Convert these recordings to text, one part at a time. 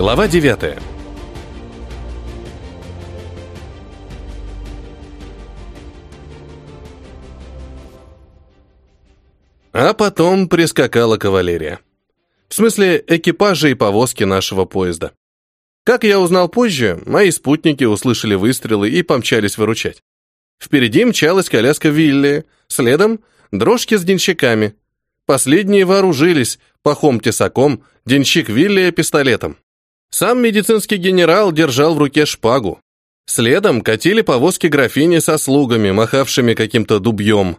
Глава 9. А потом прискакала кавалерия. В смысле, экипажи и повозки нашего поезда. Как я узнал позже, мои спутники услышали выстрелы и помчались выручать. Впереди мчалась коляска Вилли, следом — дрожки с денщиками. Последние вооружились пахом-тесаком, денщик Вилли пистолетом. Сам медицинский генерал держал в руке шпагу. Следом катили повозки графини со слугами, махавшими каким-то дубьем.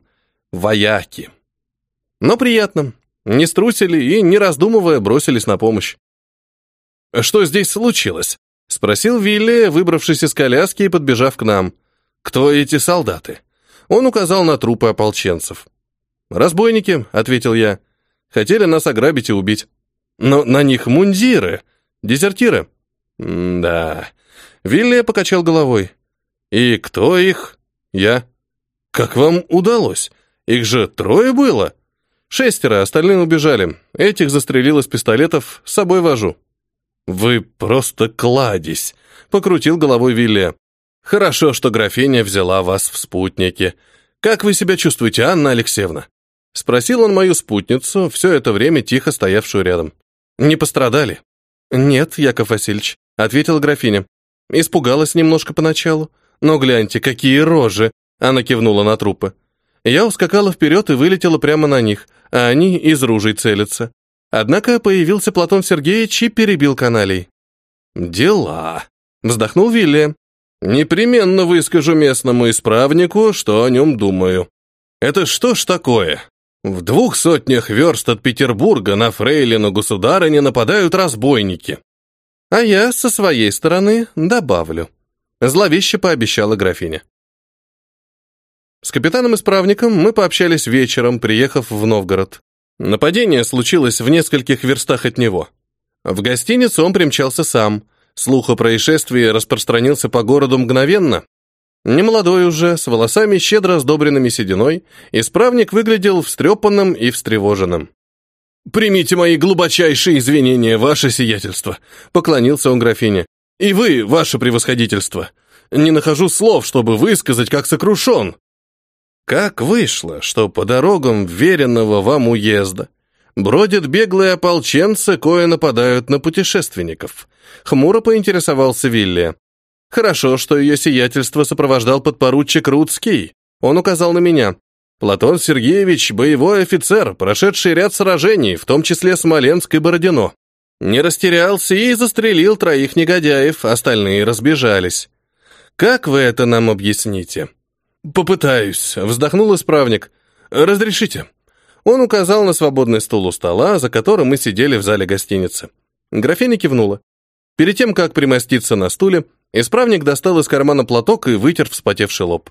Вояки. Но приятно. Не струсили и, не раздумывая, бросились на помощь. «Что здесь случилось?» — спросил Вилли, выбравшись из коляски и подбежав к нам. «Кто эти солдаты?» Он указал на трупы ополченцев. «Разбойники», — ответил я. «Хотели нас ограбить и убить. Но на них мундиры. Дезертиры». «Да». Вилли покачал головой. «И кто их?» «Я». «Как вам удалось? Их же трое было?» «Шестеро, остальные убежали. Этих застрелил из пистолетов, с собой вожу». «Вы просто кладезь», — покрутил головой Вилли. «Хорошо, что графиня взяла вас в спутники. Как вы себя чувствуете, Анна Алексеевна?» Спросил он мою спутницу, все это время тихо стоявшую рядом. «Не пострадали?» «Нет, Яков Васильевич», — ответила графиня. Испугалась немножко поначалу. «Но гляньте, какие рожи!» Она кивнула на трупы. Я ускакала вперед и вылетела прямо на них, а они из ружей целятся. Однако появился Платон Сергеевич и перебил каналей. «Дела», — вздохнул Вилли. «Непременно выскажу местному исправнику, что о нем думаю. Это что ж такое? В двух сотнях верст от Петербурга на фрейлину государыне нападают разбойники. А я со своей стороны добавлю». Зловеще пообещала графиня. С капитаном-исправником мы пообщались вечером, приехав в Новгород. Нападение случилось в нескольких верстах от него. В гостиницу он примчался сам. Слух о происшествии распространился по городу мгновенно. Немолодой уже, с волосами щедро сдобренными сединой, исправник выглядел встрепанным и встревоженным. «Примите мои глубочайшие извинения, ваше сиятельство», — поклонился он графине. «И вы, ваше превосходительство. Не нахожу слов, чтобы высказать, как сокрушен. Как вышло, что по дорогам веренного вам уезда бродят беглые ополченцы, кое нападают на путешественников? Хмуро поинтересовался Вилли. Хорошо, что ее сиятельство сопровождал подпоручик Рудский. Он указал на меня. Платон Сергеевич – боевой офицер, прошедший ряд сражений, в том числе Смоленск и Бородино. Не растерялся и застрелил троих негодяев, остальные разбежались. Как вы это нам объясните? «Попытаюсь», — вздохнул исправник. «Разрешите». Он указал на свободный стул у стола, за которым мы сидели в зале гостиницы. Графиня кивнула. Перед тем, как примоститься на стуле, исправник достал из кармана платок и вытер вспотевший лоб.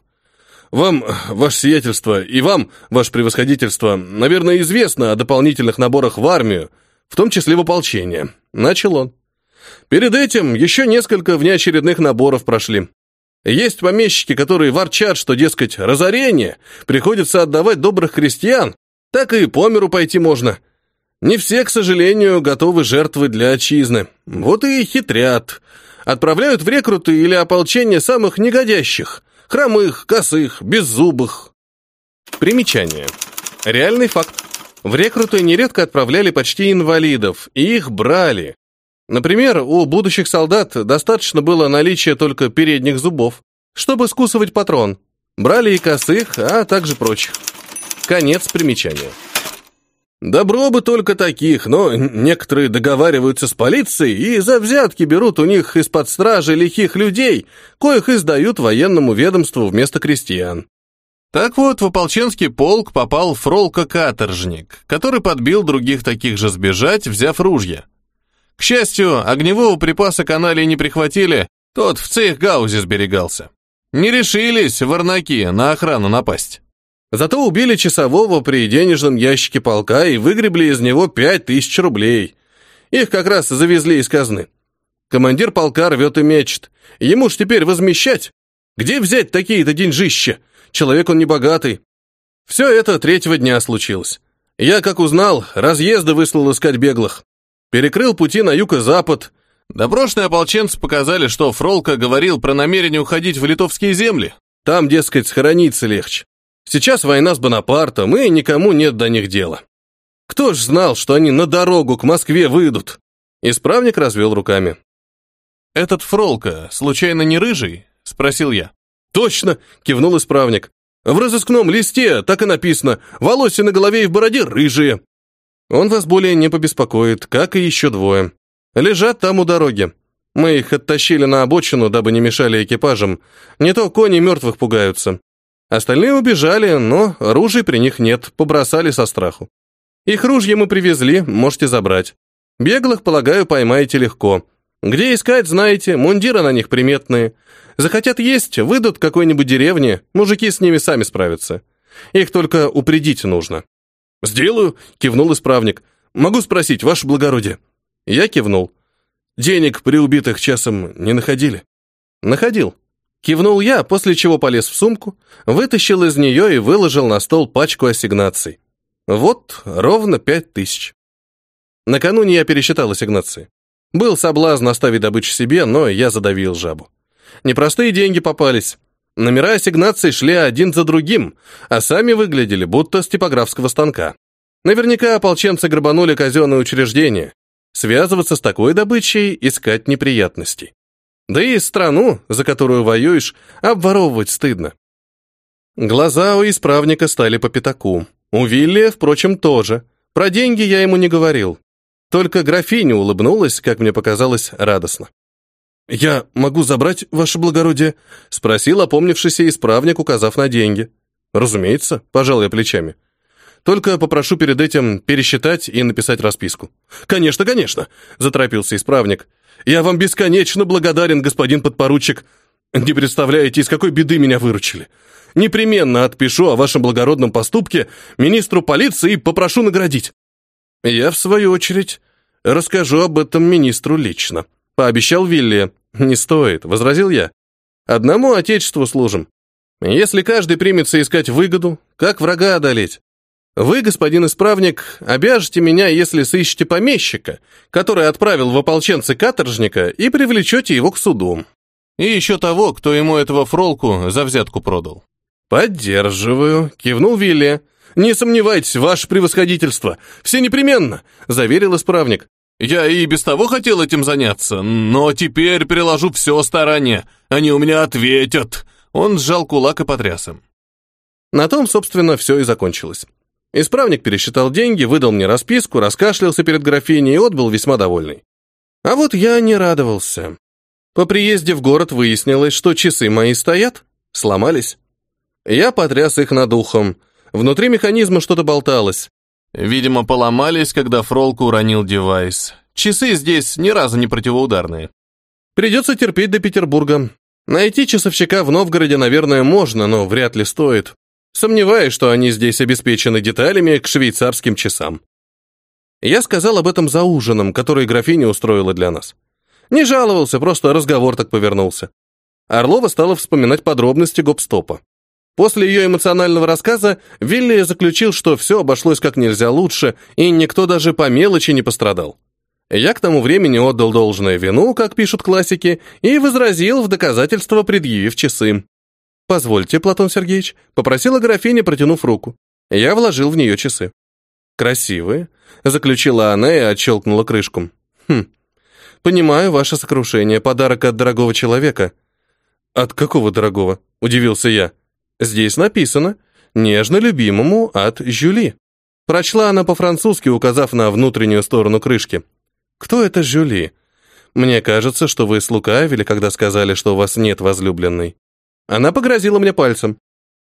«Вам, ваше сиятельство, и вам, ваше превосходительство, наверное, известно о дополнительных наборах в армию, в том числе в ополчение», — начал он. «Перед этим еще несколько внеочередных наборов прошли. Есть помещики, которые ворчат, что, дескать, разорение, приходится отдавать добрых крестьян, так и по миру пойти можно. Не все, к сожалению, готовы жертвы для отчизны. Вот и хитрят. Отправляют в рекруты или ополчение самых негодящих, хромых, косых, беззубых. Примечание. Реальный факт. В рекруты нередко отправляли почти инвалидов, и их брали, Например, у будущих солдат достаточно было наличия только передних зубов, чтобы скусывать патрон. Брали и косых, а также прочих. Конец примечания. Добро бы только таких, но некоторые договариваются с полицией и за взятки берут у них из-под стражи лихих людей, коих издают военному ведомству вместо крестьян. Так вот, в ополченский полк попал фролка-каторжник, который подбил других таких же сбежать, взяв ружья. К счастью, огневого припаса канале не прихватили, тот в цейхгаузе сберегался. Не решились варнаки на охрану напасть. Зато убили часового при денежном ящике полка и выгребли из него пять тысяч рублей. Их как раз завезли из казны. Командир полка рвет и мечет. Ему ж теперь возмещать. Где взять такие-то деньжища? Человек он небогатый. Все это третьего дня случилось. Я, как узнал, разъезды выслал искать беглых. Перекрыл пути на юг и запад. Доброшные ополченцы показали, что Фролка говорил про намерение уходить в литовские земли. Там, дескать, схорониться легче. Сейчас война с Бонапартом, и никому нет до них дела. Кто ж знал, что они на дорогу к Москве выйдут? Исправник развел руками. «Этот Фролка, случайно не рыжий?» — спросил я. «Точно!» — кивнул исправник. «В разыскном листе так и написано. Волосы на голове и в бороде рыжие». Он вас более не побеспокоит, как и еще двое. Лежат там у дороги. Мы их оттащили на обочину, дабы не мешали экипажам. Не то кони мертвых пугаются. Остальные убежали, но ружей при них нет, побросали со страху. Их ружья мы привезли, можете забрать. Беглых, полагаю, поймаете легко. Где искать, знаете, мундиры на них приметные. Захотят есть, выйдут к какой-нибудь деревне, мужики с ними сами справятся. Их только упредить нужно. «Сделаю», — кивнул исправник. «Могу спросить, ваше благородие?» Я кивнул. «Денег при убитых часом не находили?» «Находил». Кивнул я, после чего полез в сумку, вытащил из нее и выложил на стол пачку ассигнаций. Вот ровно пять тысяч. Накануне я пересчитал ассигнации. Был соблазн оставить добычу себе, но я задавил жабу. Непростые деньги попались. Номера ассигнаций шли один за другим, а сами выглядели будто с типографского станка. Наверняка ополченцы грабанули казенное учреждение. Связываться с такой добычей, искать неприятностей. Да и страну, за которую воюешь, обворовывать стыдно. Глаза у исправника стали по пятаку. У Вилли, впрочем, тоже. Про деньги я ему не говорил. Только графиня улыбнулась, как мне показалось, радостно. «Я могу забрать, ваше благородие?» — спросил опомнившийся исправник, указав на деньги. «Разумеется», — пожал я плечами. «Только попрошу перед этим пересчитать и написать расписку». «Конечно, конечно», — заторопился исправник. «Я вам бесконечно благодарен, господин подпоручик. Не представляете, из какой беды меня выручили. Непременно отпишу о вашем благородном поступке министру полиции и попрошу наградить». «Я, в свою очередь, расскажу об этом министру лично», — пообещал Вилли. «Не стоит», — возразил я. «Одному отечеству служим. Если каждый примется искать выгоду, как врага одолеть? Вы, господин исправник, обяжете меня, если сыщете помещика, который отправил в ополченцы каторжника, и привлечете его к суду. И еще того, кто ему этого фролку за взятку продал». «Поддерживаю», — кивнул Вилли. «Не сомневайтесь, ваше превосходительство. Все непременно», — заверил исправник. Я и без того хотел этим заняться, но теперь приложу все старание. Они у меня ответят. Он сжал кулак и потряс им. На том, собственно, все и закончилось. Исправник пересчитал деньги, выдал мне расписку, раскашлялся перед графиней и отбыл весьма довольный. А вот я не радовался. По приезде в город выяснилось, что часы мои стоят, сломались. Я потряс их над ухом. Внутри механизма что-то болталось. Видимо, поломались, когда Фролку уронил девайс. Часы здесь ни разу не противоударные. Придется терпеть до Петербурга. Найти часовщика в Новгороде, наверное, можно, но вряд ли стоит. Сомневаюсь, что они здесь обеспечены деталями к швейцарским часам. Я сказал об этом за ужином, который графиня устроила для нас. Не жаловался, просто разговор так повернулся. Орлова стала вспоминать подробности гоп-стопа. После ее эмоционального рассказа Вилли заключил, что все обошлось как нельзя лучше, и никто даже по мелочи не пострадал. Я к тому времени отдал должное вину, как пишут классики, и возразил в доказательство, предъявив часы. «Позвольте, Платон Сергеевич», — попросила графиня, протянув руку. Я вложил в нее часы. «Красивые», — заключила она и отщелкнула крышку. «Хм, понимаю ваше сокрушение, подарок от дорогого человека». «От какого дорогого?» — удивился я. Здесь написано «Нежно любимому от Жюли». Прочла она по-французски, указав на внутреннюю сторону крышки. «Кто это Жюли? Мне кажется, что вы слукавили, когда сказали, что у вас нет возлюбленной». Она погрозила мне пальцем.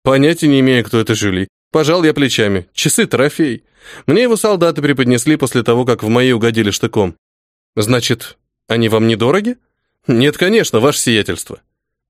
Понятия не имею, кто это Жюли. Пожал я плечами. Часы трофей. Мне его солдаты преподнесли после того, как в мои угодили штыком. Значит, они вам недороги? Нет, конечно, ваше сиятельство.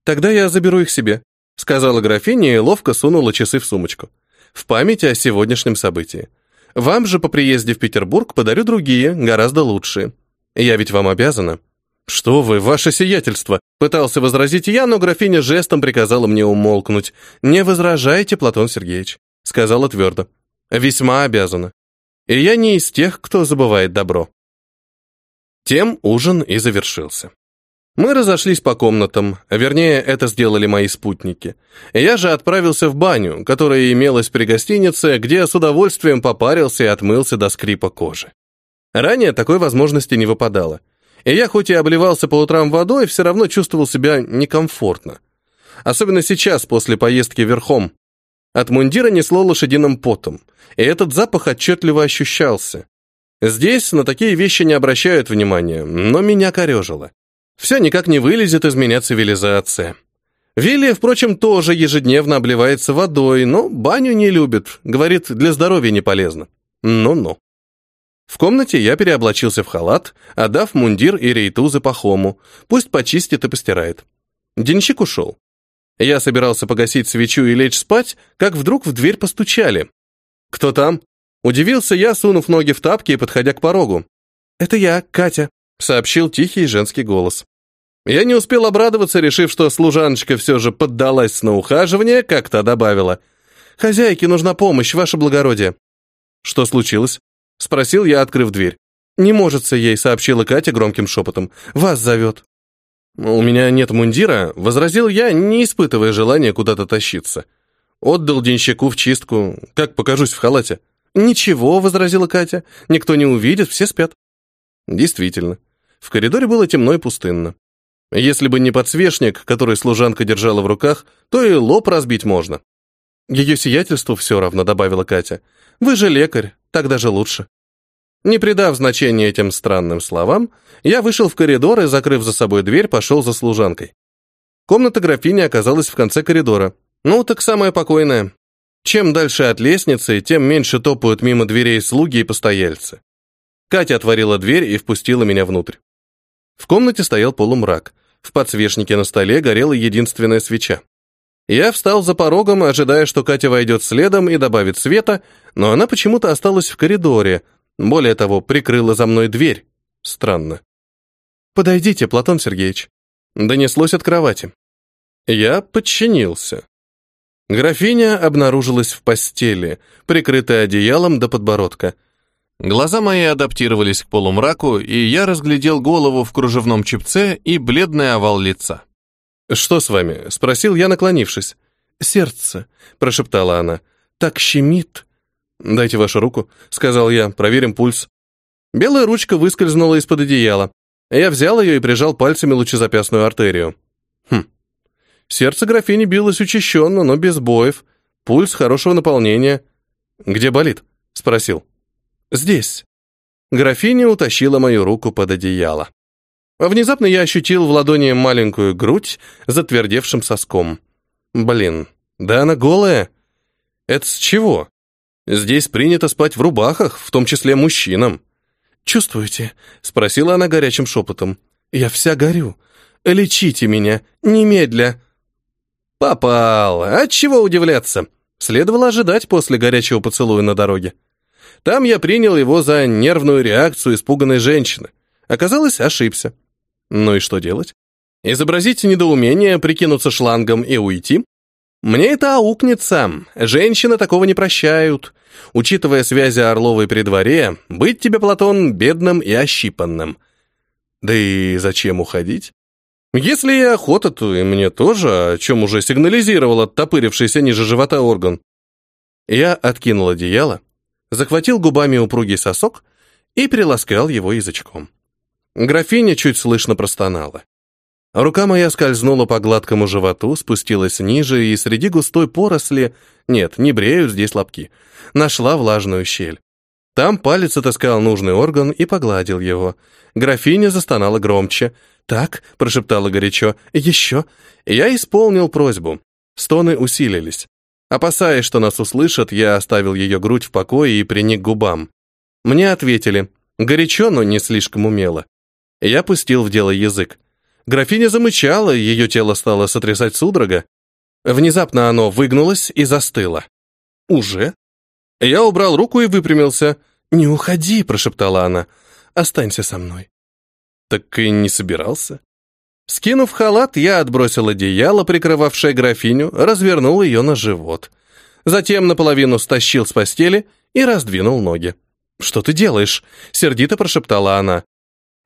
Тогда я заберу их себе сказала графиня и ловко сунула часы в сумочку. В память о сегодняшнем событии. Вам же по приезде в Петербург подарю другие, гораздо лучшие. Я ведь вам обязана. Что вы, ваше сиятельство, пытался возразить я, но графиня жестом приказала мне умолкнуть. Не возражайте, Платон Сергеевич, сказала твердо. Весьма обязана. И я не из тех, кто забывает добро. Тем ужин и завершился. Мы разошлись по комнатам, вернее, это сделали мои спутники. Я же отправился в баню, которая имелась при гостинице, где с удовольствием попарился и отмылся до скрипа кожи. Ранее такой возможности не выпадало. И я хоть и обливался по утрам водой, все равно чувствовал себя некомфортно. Особенно сейчас, после поездки верхом. От мундира несло лошадиным потом, и этот запах отчетливо ощущался. Здесь на такие вещи не обращают внимания, но меня корежило. Все никак не вылезет из меня цивилизация. Вилли, впрочем, тоже ежедневно обливается водой, но баню не любит, говорит, для здоровья не полезно. Ну-ну. В комнате я переоблачился в халат, отдав мундир и рейтузы пахому, пусть почистит и постирает. Денщик ушел. Я собирался погасить свечу и лечь спать, как вдруг в дверь постучали. «Кто там?» Удивился я, сунув ноги в тапки и подходя к порогу. «Это я, Катя», — сообщил тихий женский голос. Я не успел обрадоваться, решив, что служаночка все же поддалась на ухаживание, как то добавила. «Хозяйке нужна помощь, ваше благородие». «Что случилось?» — спросил я, открыв дверь. «Не можется ей», — сообщила Катя громким шепотом. «Вас зовет». «У меня нет мундира», — возразил я, не испытывая желания куда-то тащиться. Отдал денщику в чистку. Как покажусь в халате? «Ничего», — возразила Катя. «Никто не увидит, все спят». Действительно. В коридоре было темно и пустынно. Если бы не подсвечник, который служанка держала в руках, то и лоб разбить можно. Ее сиятельству все равно, добавила Катя. Вы же лекарь, так даже лучше. Не придав значения этим странным словам, я вышел в коридор и, закрыв за собой дверь, пошел за служанкой. Комната графини оказалась в конце коридора. Ну, так самая покойная. Чем дальше от лестницы, тем меньше топают мимо дверей слуги и постояльцы. Катя отворила дверь и впустила меня внутрь. В комнате стоял полумрак. В подсвечнике на столе горела единственная свеча. Я встал за порогом, ожидая, что Катя войдет следом и добавит света, но она почему-то осталась в коридоре, более того, прикрыла за мной дверь. Странно. «Подойдите, Платон Сергеевич». Донеслось от кровати. Я подчинился. Графиня обнаружилась в постели, прикрытая одеялом до подбородка. Глаза мои адаптировались к полумраку, и я разглядел голову в кружевном чепце и бледный овал лица. «Что с вами?» — спросил я, наклонившись. «Сердце», — прошептала она. «Так щемит». «Дайте вашу руку», — сказал я, — «проверим пульс». Белая ручка выскользнула из-под одеяла. Я взял ее и прижал пальцами лучезапястную артерию. Хм. Сердце графини билось учащенно, но без боев. Пульс хорошего наполнения. «Где болит?» — спросил. «Здесь». Графиня утащила мою руку под одеяло. Внезапно я ощутил в ладони маленькую грудь затвердевшим соском. Блин, да она голая. Это с чего? Здесь принято спать в рубахах, в том числе мужчинам. «Чувствуете?» — спросила она горячим шепотом. «Я вся горю. Лечите меня. Немедля». «Попал. От чего удивляться?» Следовало ожидать после горячего поцелуя на дороге. Там я принял его за нервную реакцию испуганной женщины. Оказалось, ошибся. Ну и что делать? Изобразить недоумение, прикинуться шлангом и уйти? Мне это аукнется. Женщины такого не прощают. Учитывая связи Орловой при дворе, быть тебе, Платон, бедным и ощипанным. Да и зачем уходить? Если и охота, то и мне тоже, о чем уже сигнализировал оттопырившийся ниже живота орган. Я откинул одеяло, захватил губами упругий сосок и приласкал его язычком. Графиня чуть слышно простонала. Рука моя скользнула по гладкому животу, спустилась ниже, и среди густой поросли, нет, не бреют здесь лапки, нашла влажную щель. Там палец отыскал нужный орган и погладил его. Графиня застонала громче. «Так», — прошептала горячо, — «еще». Я исполнил просьбу. Стоны усилились. Опасаясь, что нас услышат, я оставил ее грудь в покое и приник губам. Мне ответили. Горячо, но не слишком умело. Я пустил в дело язык. Графиня замычала, ее тело стало сотрясать судорога. Внезапно оно выгнулось и застыло. «Уже?» Я убрал руку и выпрямился. «Не уходи», — прошептала она. «Останься со мной». Так и не собирался. Скинув халат, я отбросил одеяло, прикрывавшее графиню, развернул ее на живот. Затем наполовину стащил с постели и раздвинул ноги. «Что ты делаешь?» — сердито прошептала она.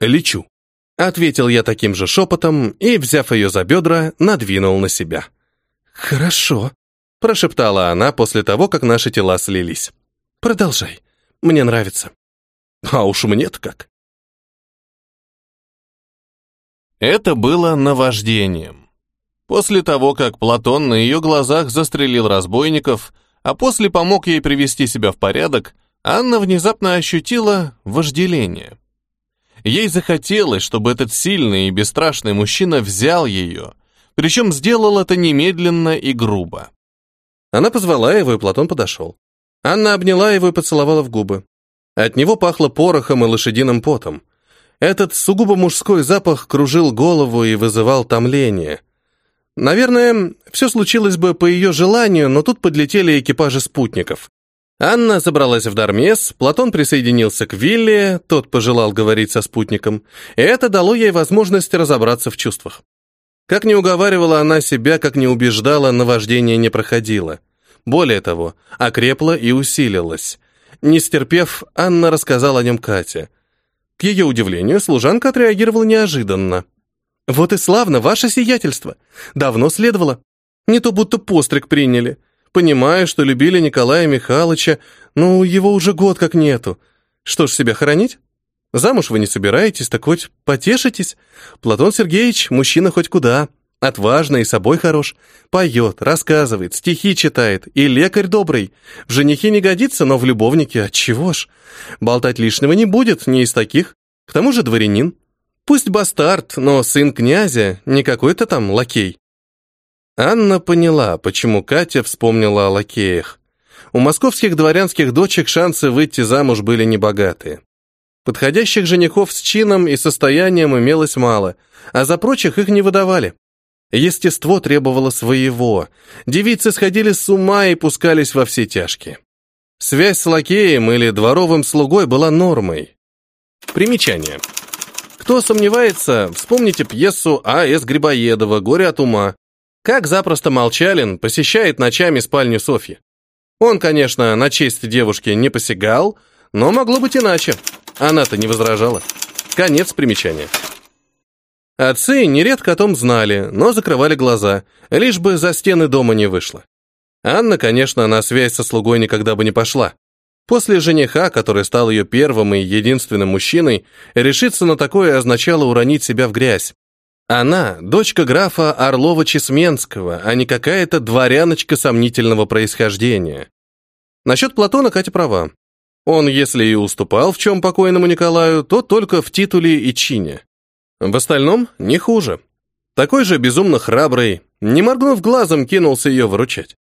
Лечу. Ответил я таким же шепотом и, взяв ее за бедра, надвинул на себя. «Хорошо», — прошептала она после того, как наши тела слились. «Продолжай. Мне нравится». «А уж мне-то как». Это было наваждением. После того, как Платон на ее глазах застрелил разбойников, а после помог ей привести себя в порядок, Анна внезапно ощутила вожделение. Ей захотелось, чтобы этот сильный и бесстрашный мужчина взял ее, причем сделал это немедленно и грубо. Она позвала его, и Платон подошел. Анна обняла его и поцеловала в губы. От него пахло порохом и лошадиным потом. Этот сугубо мужской запах кружил голову и вызывал томление. Наверное, все случилось бы по ее желанию, но тут подлетели экипажи спутников. Анна забралась в Дармес, Платон присоединился к Вилле, тот пожелал говорить со спутником, и это дало ей возможность разобраться в чувствах. Как не уговаривала она себя, как не убеждала, наваждение не проходило. Более того, окрепло и усилилось. Не стерпев, Анна рассказала о нем Кате. К ее удивлению, служанка отреагировала неожиданно. «Вот и славно, ваше сиятельство! Давно следовало. Не то будто постриг приняли. Понимаю, что любили Николая Михайловича, но его уже год как нету. Что ж, себя хоронить? Замуж вы не собираетесь, так хоть потешитесь. Платон Сергеевич, мужчина хоть куда. Отважный и собой хорош. Поет, рассказывает, стихи читает. И лекарь добрый. В женихи не годится, но в любовнике отчего ж. Болтать лишнего не будет, не из таких. К тому же дворянин. Пусть бастард, но сын князя, не какой-то там лакей. Анна поняла, почему Катя вспомнила о лакеях. У московских дворянских дочек шансы выйти замуж были небогатые. Подходящих женихов с чином и состоянием имелось мало, а за прочих их не выдавали. Естество требовало своего. Девицы сходили с ума и пускались во все тяжкие. Связь с лакеем или дворовым слугой была нормой. Примечание. Кто сомневается, вспомните пьесу А.С. Грибоедова «Горе от ума», как запросто Молчалин посещает ночами спальню Софьи. Он, конечно, на честь девушки не посягал, но могло быть иначе. Она-то не возражала. Конец примечания. Отцы нередко о том знали, но закрывали глаза, лишь бы за стены дома не вышло. Анна, конечно, на связь со слугой никогда бы не пошла. После жениха, который стал ее первым и единственным мужчиной, решиться на такое означало уронить себя в грязь. Она – дочка графа Орлова-Чесменского, а не какая-то дворяночка сомнительного происхождения. Насчет Платона Катя права. Он, если и уступал в чем покойному Николаю, то только в титуле и чине. В остальном не хуже. Такой же безумно храбрый, не моргнув глазом, кинулся ее выручать.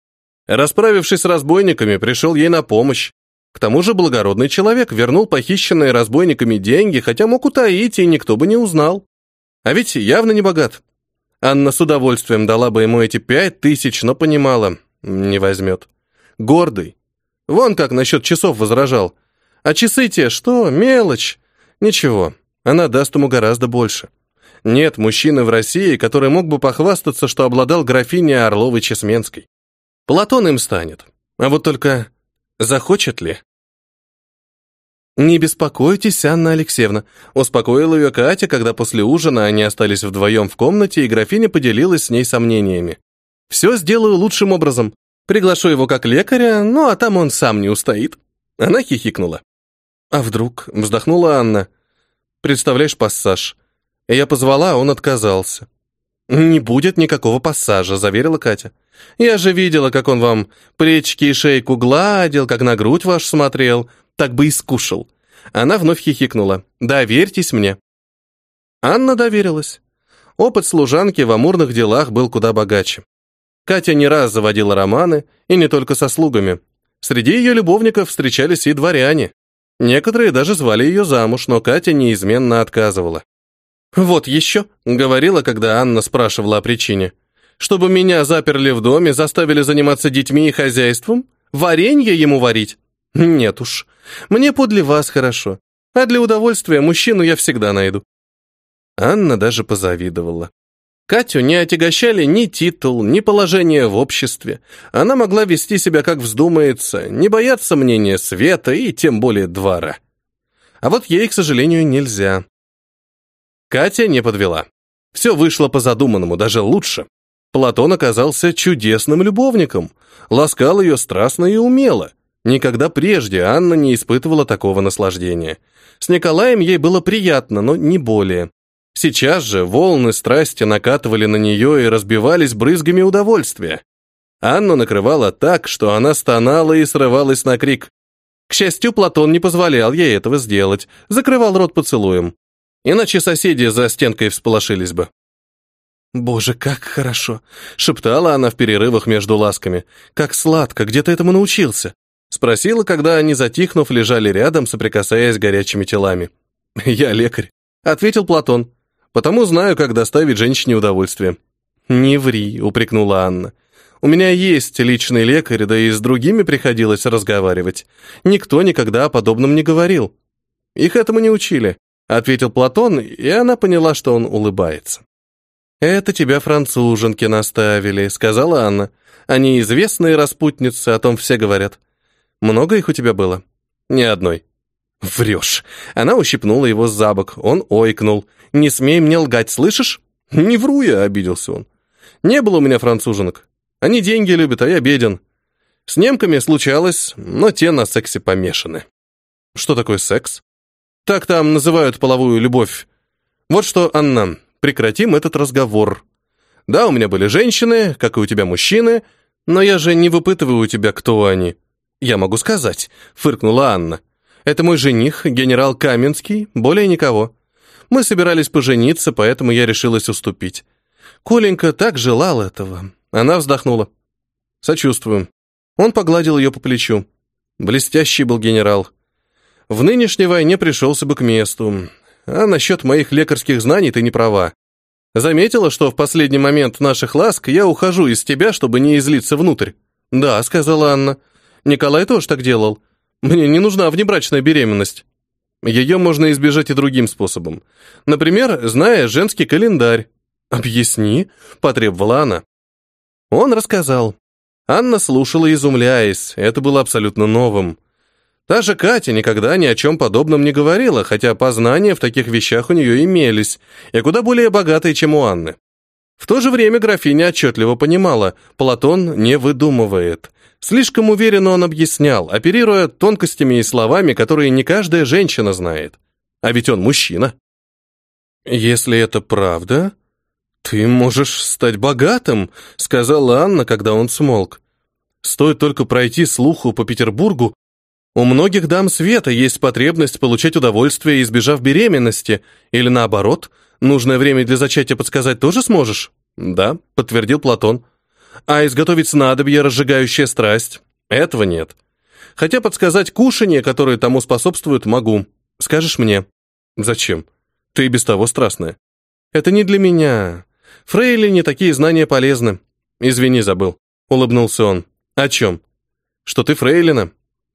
Расправившись с разбойниками, пришел ей на помощь. К тому же благородный человек вернул похищенные разбойниками деньги, хотя мог утаить, и никто бы не узнал. А ведь явно не богат. Анна с удовольствием дала бы ему эти пять тысяч, но понимала, не возьмет. Гордый. Вон как насчет часов возражал. А часы те, что, мелочь. Ничего, она даст ему гораздо больше. Нет мужчины в России, который мог бы похвастаться, что обладал графиней Орловой-Чесменской. Платон им станет. А вот только захочет ли? «Не беспокойтесь, Анна Алексеевна», — успокоила ее Катя, когда после ужина они остались вдвоем в комнате, и графиня поделилась с ней сомнениями. «Все сделаю лучшим образом. Приглашу его как лекаря, ну а там он сам не устоит». Она хихикнула. «А вдруг?» — вздохнула Анна. «Представляешь пассаж?» Я позвала, он отказался. «Не будет никакого пассажа», — заверила Катя. «Я же видела, как он вам плечики и шейку гладил, как на грудь ваш смотрел так бы и скушал. Она вновь хихикнула. «Доверьтесь мне». Анна доверилась. Опыт служанки в амурных делах был куда богаче. Катя не раз заводила романы, и не только со слугами. Среди ее любовников встречались и дворяне. Некоторые даже звали ее замуж, но Катя неизменно отказывала. «Вот еще», — говорила, когда Анна спрашивала о причине, «чтобы меня заперли в доме, заставили заниматься детьми и хозяйством? Варенье ему варить? Нет уж, мне подле вас хорошо, а для удовольствия мужчину я всегда найду. Анна даже позавидовала. Катю не отягощали ни титул, ни положение в обществе. Она могла вести себя как вздумается, не бояться мнения света и тем более двора. А вот ей, к сожалению, нельзя. Катя не подвела. Все вышло по задуманному, даже лучше. Платон оказался чудесным любовником, ласкал ее страстно и умело. Никогда прежде Анна не испытывала такого наслаждения. С Николаем ей было приятно, но не более. Сейчас же волны страсти накатывали на нее и разбивались брызгами удовольствия. Анну накрывала так, что она стонала и срывалась на крик. К счастью, Платон не позволял ей этого сделать, закрывал рот поцелуем. Иначе соседи за стенкой всполошились бы. «Боже, как хорошо!» — шептала она в перерывах между ласками. «Как сладко! Где ты этому научился?» Спросила, когда они, затихнув, лежали рядом, соприкасаясь горячими телами. «Я лекарь», — ответил Платон. Потому знаю, как доставить женщине удовольствие». «Не ври», — упрекнула Анна. «У меня есть личный лекарь, да и с другими приходилось разговаривать. Никто никогда о подобном не говорил. Их этому не учили», — ответил Платон, и она поняла, что он улыбается. «Это тебя француженки наставили», — сказала Анна. «Они известные распутницы, о том все говорят. Много их у тебя было?» «Ни одной». «Врешь». Она ущипнула его за бок, он ойкнул. «Не смей мне лгать, слышишь?» «Не вру я», — обиделся он. «Не было у меня француженок. Они деньги любят, а я беден. С немками случалось, но те на сексе помешаны». «Что такое секс?» «Так там называют половую любовь. Вот что, Анна, прекратим этот разговор. Да, у меня были женщины, как и у тебя мужчины, но я же не выпытываю у тебя, кто они». «Я могу сказать», — фыркнула Анна. «Это мой жених, генерал Каменский, более никого. Мы собирались пожениться, поэтому я решилась уступить. Коленька так желал этого. Она вздохнула. Сочувствую. Он погладил ее по плечу. Блестящий был генерал. В нынешней войне пришелся бы к месту. А насчет моих лекарских знаний ты не права. Заметила, что в последний момент наших ласк я ухожу из тебя, чтобы не излиться внутрь? Да, сказала Анна. Николай тоже так делал. Мне не нужна внебрачная беременность. Ее можно избежать и другим способом. Например, зная женский календарь. «Объясни», — потребовала она. Он рассказал. Анна слушала, изумляясь. Это было абсолютно новым. Та же Катя никогда ни о чем подобном не говорила, хотя познания в таких вещах у нее имелись, и куда более богатые, чем у Анны. В то же время графиня отчетливо понимала, Платон не выдумывает. Слишком уверенно он объяснял, оперируя тонкостями и словами, которые не каждая женщина знает. А ведь он мужчина. «Если это правда, ты можешь стать богатым», — сказала Анна, когда он смолк. «Стоит только пройти слуху по Петербургу, у многих дам света есть потребность получать удовольствие, избежав беременности, или наоборот, нужное время для зачатия подсказать тоже сможешь?» «Да», — подтвердил Платон. А изготовить снадобье, разжигающее страсть? Этого нет. Хотя подсказать кушанье, которое тому способствует, могу. Скажешь мне. Зачем? Ты и без того страстная. Это не для меня. Фрейли не такие знания полезны. Извини, забыл. Улыбнулся он. О чем? Что ты фрейлина?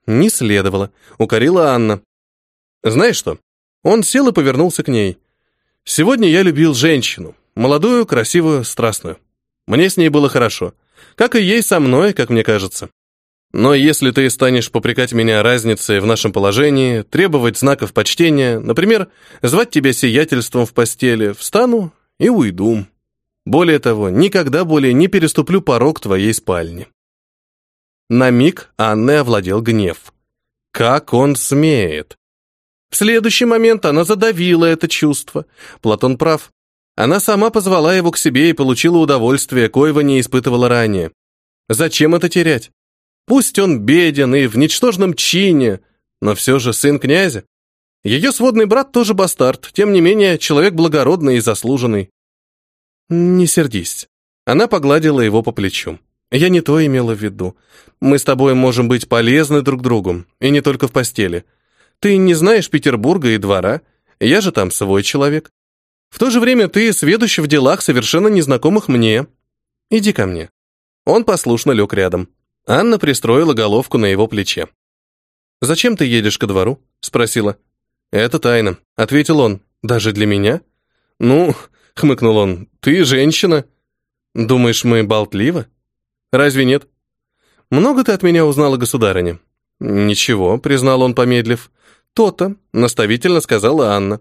Не следовало. Укорила Анна. Знаешь что? Он сел и повернулся к ней. Сегодня я любил женщину. Молодую, красивую, страстную. Мне с ней было хорошо. Как и ей со мной, как мне кажется. Но если ты станешь попрекать меня разницей в нашем положении, требовать знаков почтения, например, звать тебя сиятельством в постели, встану и уйду. Более того, никогда более не переступлю порог твоей спальни. На миг Анны овладел гнев. Как он смеет? В следующий момент она задавила это чувство. Платон прав. Она сама позвала его к себе и получила удовольствие, коего не испытывала ранее. Зачем это терять? Пусть он беден и в ничтожном чине, но все же сын князя. Ее сводный брат тоже бастард, тем не менее, человек благородный и заслуженный. Не сердись. Она погладила его по плечу. Я не то имела в виду. Мы с тобой можем быть полезны друг другу, и не только в постели. Ты не знаешь Петербурга и двора, я же там свой человек. В то же время ты сведущий в делах совершенно незнакомых мне. Иди ко мне». Он послушно лег рядом. Анна пристроила головку на его плече. «Зачем ты едешь ко двору?» — спросила. «Это тайна», — ответил он. «Даже для меня?» «Ну», — хмыкнул он, — «ты женщина». «Думаешь, мы болтливы?» «Разве нет?» «Много ты от меня узнала, государыня?» «Ничего», — признал он, помедлив. «То-то», — наставительно сказала Анна.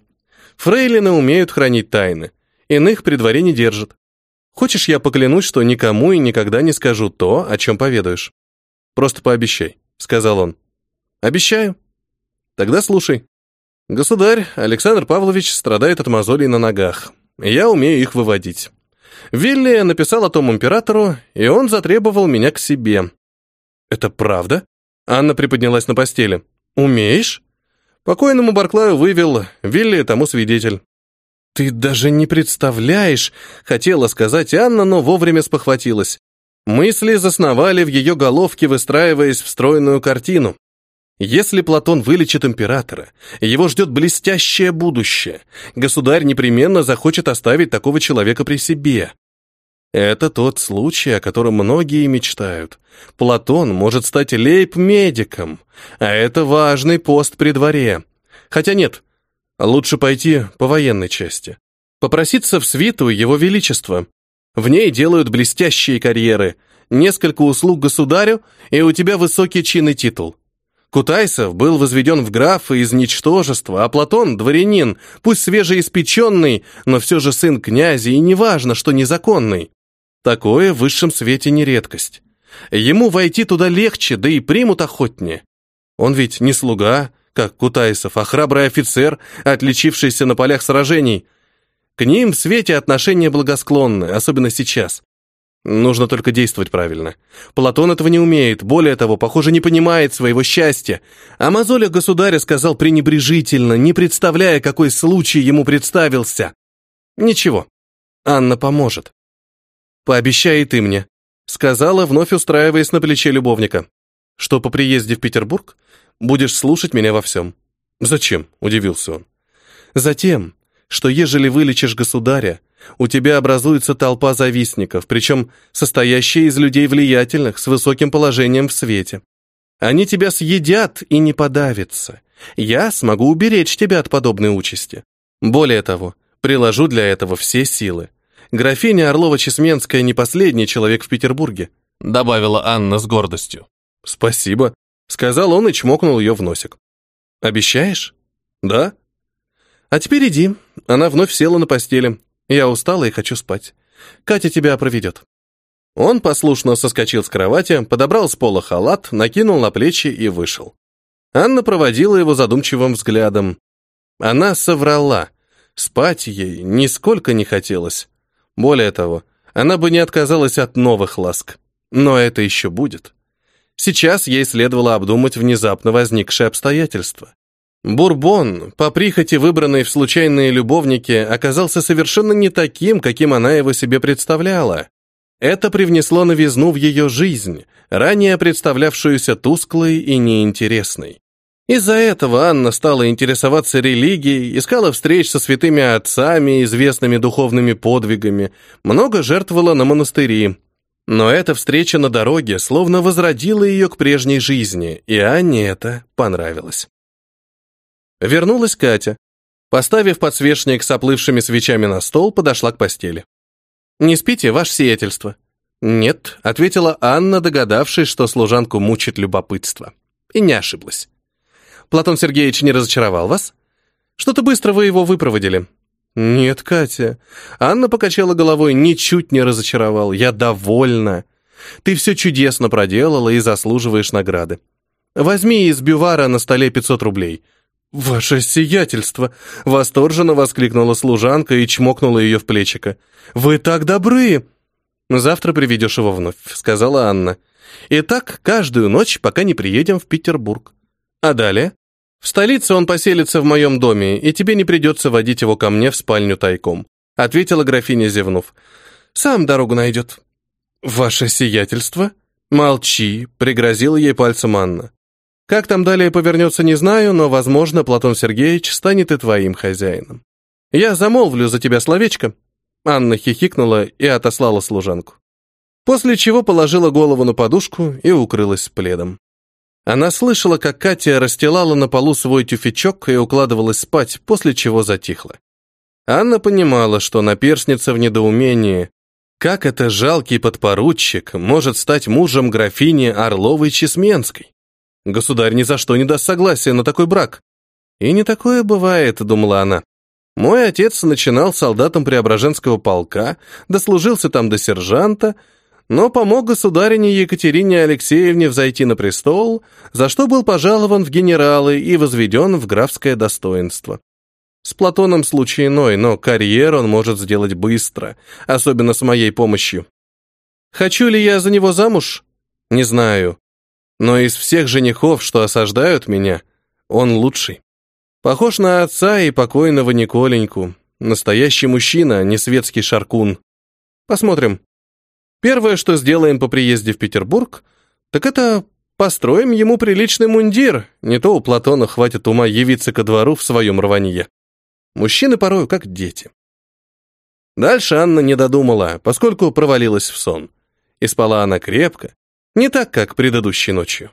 Фрейлины умеют хранить тайны, иных при дворе не держат. Хочешь, я поклянусь, что никому и никогда не скажу то, о чем поведаешь? Просто пообещай, сказал он. Обещаю. Тогда слушай. Государь Александр Павлович страдает от мозолей на ногах. Я умею их выводить. Вилли написал о том императору, и он затребовал меня к себе. Это правда? Анна приподнялась на постели. Умеешь? Покойному Барклаю вывел, Вилли тому свидетель. «Ты даже не представляешь!» — хотела сказать Анна, но вовремя спохватилась. Мысли засновали в ее головке, выстраиваясь в стройную картину. Если Платон вылечит императора, его ждет блестящее будущее. Государь непременно захочет оставить такого человека при себе. Это тот случай, о котором многие мечтают. Платон может стать лейб-медиком, а это важный пост при дворе. Хотя нет, лучше пойти по военной части. Попроситься в свиту Его Величества. В ней делают блестящие карьеры, несколько услуг государю, и у тебя высокий чин и титул. Кутайсов был возведен в графа из ничтожества, а Платон – дворянин, пусть свежеиспеченный, но все же сын князя, и неважно, что незаконный. Такое в высшем свете не редкость. Ему войти туда легче, да и примут охотнее. Он ведь не слуга, как Кутайсов, а храбрый офицер, отличившийся на полях сражений. К ним в свете отношения благосклонны, особенно сейчас. Нужно только действовать правильно. Платон этого не умеет, более того, похоже, не понимает своего счастья. А мозоля государя сказал пренебрежительно, не представляя, какой случай ему представился. Ничего, Анна поможет. Пообещай ты мне, сказала, вновь устраиваясь на плече любовника, что по приезде в Петербург будешь слушать меня во всем. Зачем? удивился он. Затем, что ежели вылечишь государя, у тебя образуется толпа завистников, причем состоящая из людей влиятельных, с высоким положением в свете. Они тебя съедят и не подавятся. Я смогу уберечь тебя от подобной участи. Более того, приложу для этого все силы. Графиня Орлова-Чесменская не последний человек в Петербурге, добавила Анна с гордостью. Спасибо, сказал он и чмокнул ее в носик. Обещаешь? Да. А теперь иди. Она вновь села на постели. Я устала и хочу спать. Катя тебя проведет». Он послушно соскочил с кровати, подобрал с пола халат, накинул на плечи и вышел. Анна проводила его задумчивым взглядом. Она соврала. Спать ей нисколько не хотелось. Более того, она бы не отказалась от новых ласк. Но это еще будет. Сейчас ей следовало обдумать внезапно возникшие обстоятельства. Бурбон, по прихоти выбранный в случайные любовники, оказался совершенно не таким, каким она его себе представляла. Это привнесло новизну в ее жизнь, ранее представлявшуюся тусклой и неинтересной. Из-за этого Анна стала интересоваться религией, искала встреч со святыми отцами, известными духовными подвигами, много жертвовала на монастыри. Но эта встреча на дороге словно возродила ее к прежней жизни, и Анне это понравилось. Вернулась Катя. Поставив подсвечник с оплывшими свечами на стол, подошла к постели. «Не спите, ваше сиятельство?» «Нет», — ответила Анна, догадавшись, что служанку мучит любопытство. И не ошиблась. «Платон Сергеевич не разочаровал вас? Что-то быстро вы его выпроводили». «Нет, Катя». Анна покачала головой, ничуть не разочаровал. «Я довольна. Ты все чудесно проделала и заслуживаешь награды. Возьми из бювара на столе 500 рублей. «Ваше сиятельство!» — восторженно воскликнула служанка и чмокнула ее в плечико. «Вы так добры!» «Завтра приведешь его вновь», — сказала Анна. «И так каждую ночь, пока не приедем в Петербург. А далее? В столице он поселится в моем доме, и тебе не придется водить его ко мне в спальню тайком», — ответила графиня, зевнув. «Сам дорогу найдет». «Ваше сиятельство?» «Молчи», — пригрозила ей пальцем Анна. Как там далее повернется, не знаю, но, возможно, Платон Сергеевич станет и твоим хозяином. Я замолвлю за тебя словечко». Анна хихикнула и отослала служанку. После чего положила голову на подушку и укрылась пледом. Она слышала, как Катя расстилала на полу свой тюфячок и укладывалась спать, после чего затихла. Анна понимала, что наперсница в недоумении. Как это жалкий подпоручик может стать мужем графини Орловой-Чесменской? Государь ни за что не даст согласия на такой брак. И не такое бывает, думала она. Мой отец начинал солдатом Преображенского полка, дослужился там до сержанта, но помог государине Екатерине Алексеевне взойти на престол, за что был пожалован в генералы и возведен в графское достоинство. С Платоном случай иной, но карьеру он может сделать быстро, особенно с моей помощью. Хочу ли я за него замуж? Не знаю. Но из всех женихов, что осаждают меня, он лучший. Похож на отца и покойного Николеньку. Настоящий мужчина, не светский шаркун. Посмотрим. Первое, что сделаем по приезде в Петербург, так это построим ему приличный мундир, не то у Платона хватит ума явиться ко двору в своем рванье. Мужчины порою как дети. Дальше Анна не додумала, поскольку провалилась в сон. И спала она крепко, не так, как предыдущей ночью.